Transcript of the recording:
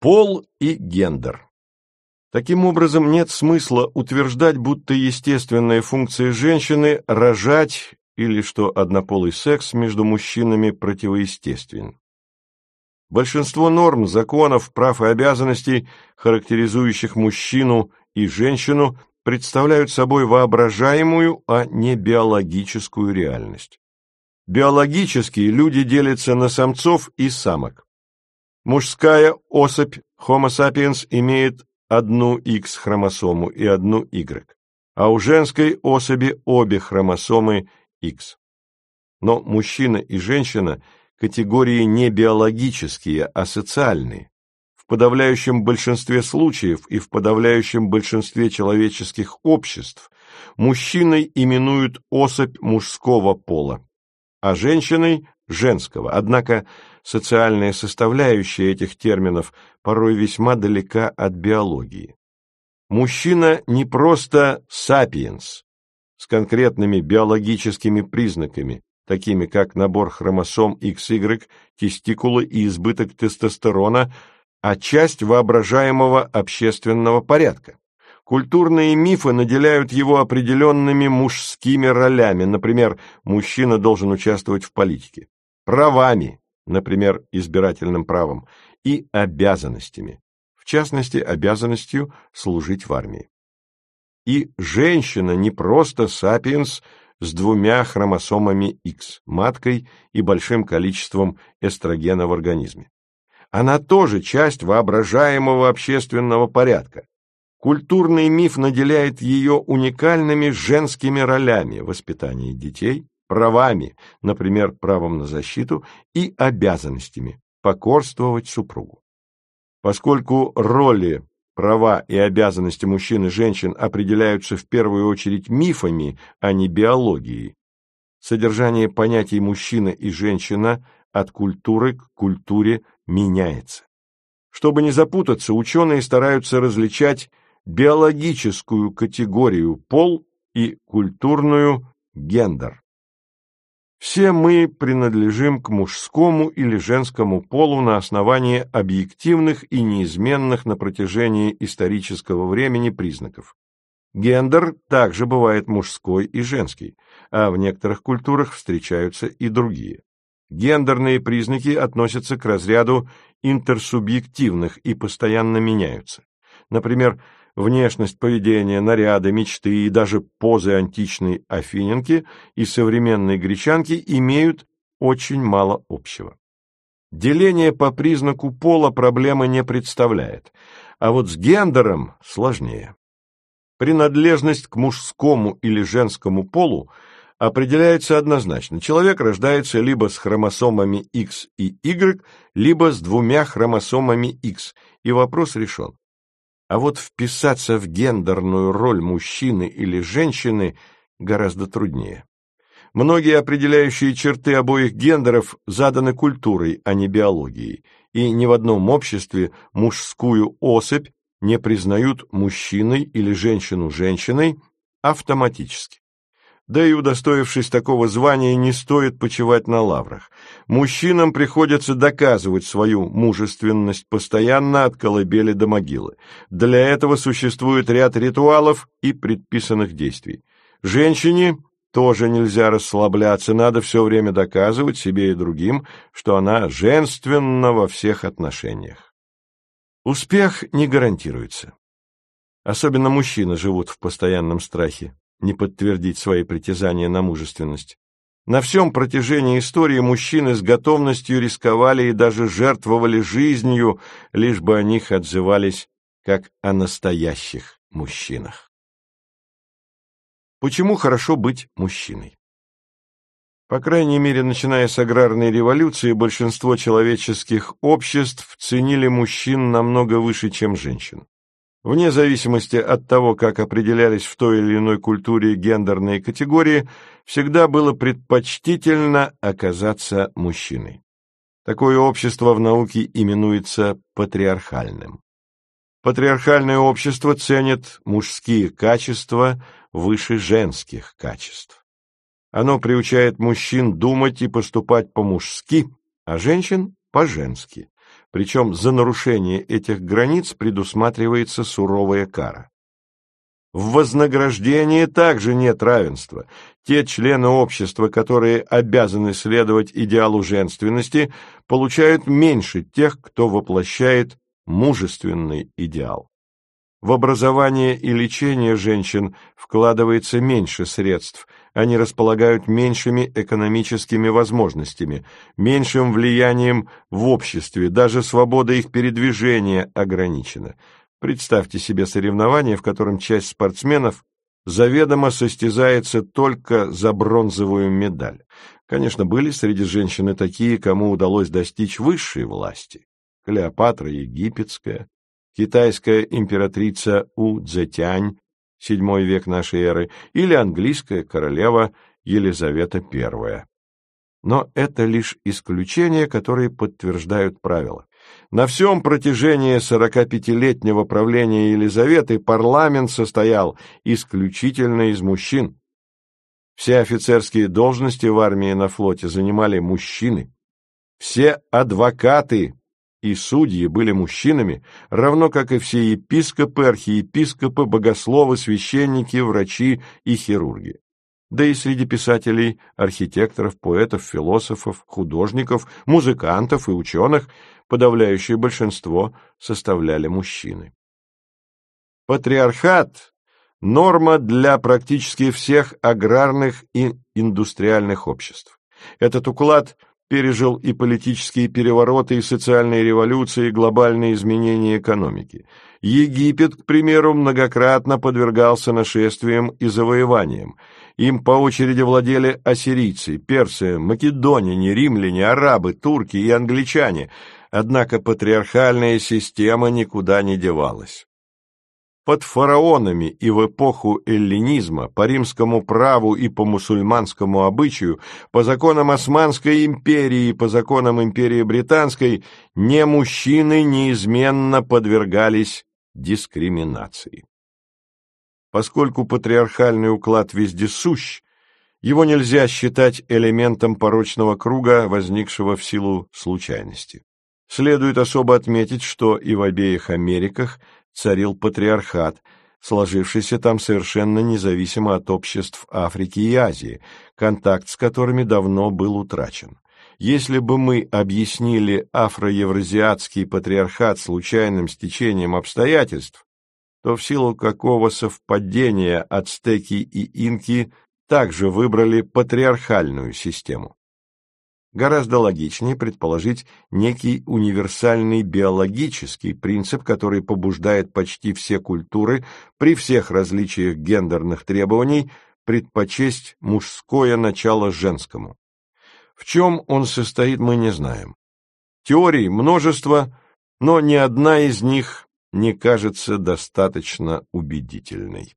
Пол и гендер. Таким образом, нет смысла утверждать, будто естественная функция женщины – рожать или что однополый секс между мужчинами противоестествен. Большинство норм, законов, прав и обязанностей, характеризующих мужчину и женщину, представляют собой воображаемую, а не биологическую реальность. Биологически люди делятся на самцов и самок. Мужская особь Homo sapiens имеет одну X-хромосому и одну Y, а у женской особи обе хромосомы X. Но мужчина и женщина – категории не биологические, а социальные. В подавляющем большинстве случаев и в подавляющем большинстве человеческих обществ мужчиной именуют особь мужского пола, а женщиной – женского. Однако социальная составляющая этих терминов порой весьма далека от биологии. Мужчина не просто сапиенс с конкретными биологическими признаками, такими как набор хромосом XY, тестикулы и избыток тестостерона, а часть воображаемого общественного порядка. Культурные мифы наделяют его определенными мужскими ролями, например, мужчина должен участвовать в политике, правами, например, избирательным правом, и обязанностями, в частности, обязанностью служить в армии. И женщина не просто сапиенс с двумя хромосомами X, маткой и большим количеством эстрогена в организме. Она тоже часть воображаемого общественного порядка. Культурный миф наделяет ее уникальными женскими ролями воспитания детей, правами, например, правом на защиту, и обязанностями покорствовать супругу. Поскольку роли, права и обязанности мужчин и женщин определяются в первую очередь мифами, а не биологией, содержание понятий мужчина и женщина от культуры к культуре меняется. Чтобы не запутаться, ученые стараются различать биологическую категорию пол и культурную гендер. Все мы принадлежим к мужскому или женскому полу на основании объективных и неизменных на протяжении исторического времени признаков. Гендер также бывает мужской и женский, а в некоторых культурах встречаются и другие. Гендерные признаки относятся к разряду интерсубъективных и постоянно меняются. Например, внешность, поведение, наряды, мечты и даже позы античной афиненки и современной гречанки имеют очень мало общего. Деление по признаку пола проблемы не представляет, а вот с гендером сложнее. Принадлежность к мужскому или женскому полу определяется однозначно. Человек рождается либо с хромосомами X и Y, либо с двумя хромосомами X, и вопрос решен. А вот вписаться в гендерную роль мужчины или женщины гораздо труднее. Многие определяющие черты обоих гендеров заданы культурой, а не биологией, и ни в одном обществе мужскую особь не признают мужчиной или женщину женщиной автоматически. Да и удостоившись такого звания, не стоит почивать на лаврах. Мужчинам приходится доказывать свою мужественность постоянно от колыбели до могилы. Для этого существует ряд ритуалов и предписанных действий. Женщине тоже нельзя расслабляться, надо все время доказывать себе и другим, что она женственна во всех отношениях. Успех не гарантируется. Особенно мужчины живут в постоянном страхе не подтвердить свои притязания на мужественность. На всем протяжении истории мужчины с готовностью рисковали и даже жертвовали жизнью, лишь бы о них отзывались как о настоящих мужчинах. Почему хорошо быть мужчиной? По крайней мере, начиная с аграрной революции, большинство человеческих обществ ценили мужчин намного выше, чем женщин. Вне зависимости от того, как определялись в той или иной культуре гендерные категории, всегда было предпочтительно оказаться мужчиной. Такое общество в науке именуется патриархальным. Патриархальное общество ценит мужские качества выше женских качеств. Оно приучает мужчин думать и поступать по-мужски, а женщин – по-женски. Причем за нарушение этих границ предусматривается суровая кара. В вознаграждении также нет равенства. Те члены общества, которые обязаны следовать идеалу женственности, получают меньше тех, кто воплощает мужественный идеал. В образование и лечение женщин вкладывается меньше средств, они располагают меньшими экономическими возможностями, меньшим влиянием в обществе, даже свобода их передвижения ограничена. Представьте себе соревнование, в котором часть спортсменов заведомо состязается только за бронзовую медаль. Конечно, были среди женщин и такие, кому удалось достичь высшей власти. Клеопатра Египетская, китайская императрица У Цзэтянь, VII век нашей эры, или английская королева Елизавета I. Но это лишь исключения, которые подтверждают правила. На всем протяжении 45-летнего правления Елизаветы парламент состоял исключительно из мужчин. Все офицерские должности в армии и на флоте занимали мужчины. Все адвокаты и судьи были мужчинами, равно как и все епископы, архиепископы, богословы, священники, врачи и хирурги. Да и среди писателей, архитекторов, поэтов, философов, художников, музыкантов и ученых подавляющее большинство составляли мужчины. Патриархат – норма для практически всех аграрных и индустриальных обществ. Этот уклад пережил и политические перевороты, и социальные революции, и глобальные изменения экономики. Египет, к примеру, многократно подвергался нашествиям и завоеваниям. Им по очереди владели ассирийцы, персы, македоняне, римляне, арабы, турки и англичане – однако патриархальная система никуда не девалась. Под фараонами и в эпоху эллинизма по римскому праву и по мусульманскому обычаю, по законам Османской империи и по законам империи Британской, не мужчины неизменно подвергались дискриминации. Поскольку патриархальный уклад вездесущ, его нельзя считать элементом порочного круга, возникшего в силу случайности. Следует особо отметить, что и в обеих Америках царил патриархат, сложившийся там совершенно независимо от обществ Африки и Азии, контакт с которыми давно был утрачен. Если бы мы объяснили афро-евразиатский патриархат случайным стечением обстоятельств, то в силу какого совпадения ацтеки и инки также выбрали патриархальную систему. Гораздо логичнее предположить некий универсальный биологический принцип, который побуждает почти все культуры при всех различиях гендерных требований предпочесть мужское начало женскому. В чем он состоит, мы не знаем. Теорий множество, но ни одна из них не кажется достаточно убедительной.